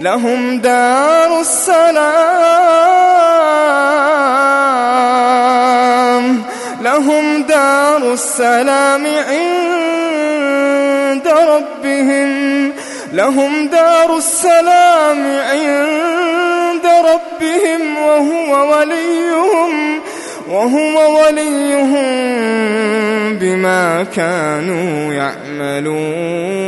لهم دار السلام لهم دار السلام عند ربهم لهم دار السلام عند ربهم وهو وليهم وهو وليهم بما كانوا يعملون.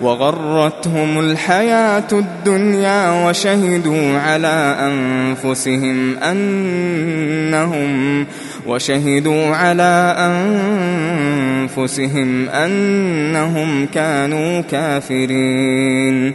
وغرتهم الحياة الدنيا وشهدوا على أنفسهم أنهم وشهدوا على أنفسهم أنهم كانوا كافرين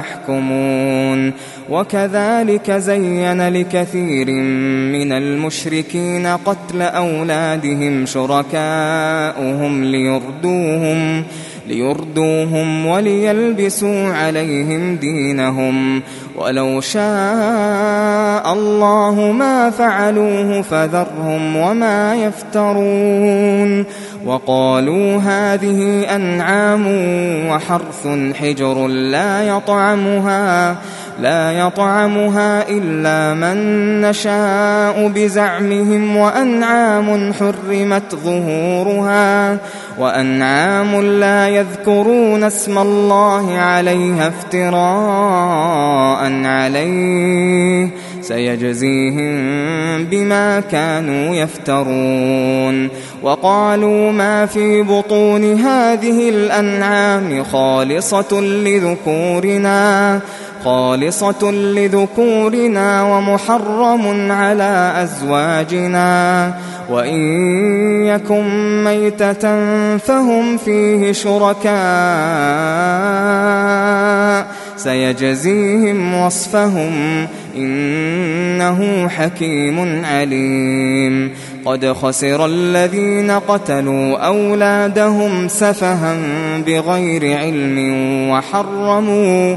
يحكمون. وكذلك زين لكثير من المشركين قتل أولادهم شركاؤهم ليردوهم. ليردوهم ليردوهم وليلبسوا عليهم دينهم ولو شاء الله ما فعلوه فذرهم وما يفترون وقالوا هذه أنعام وحرث حجر لا يطعمها لا يطعمها إلا من نشاء بزعمهم وأنعام حرمت ظهورها وأنعام لا يذكرون اسم الله عليها افتراء عليه سيجزيهم بما كانوا يفترون وقالوا ما في بطون هذه الأنعام خالصة لذكورنا خالصة لذكورنا ومحرم على أزواجنا. وإن يكن ميتة فهم فيه شركاء. سيجزيهم وصفهم إنه حكيم عليم. قد خسر الذين قتلوا أولادهم سفها بغير علم وحرموا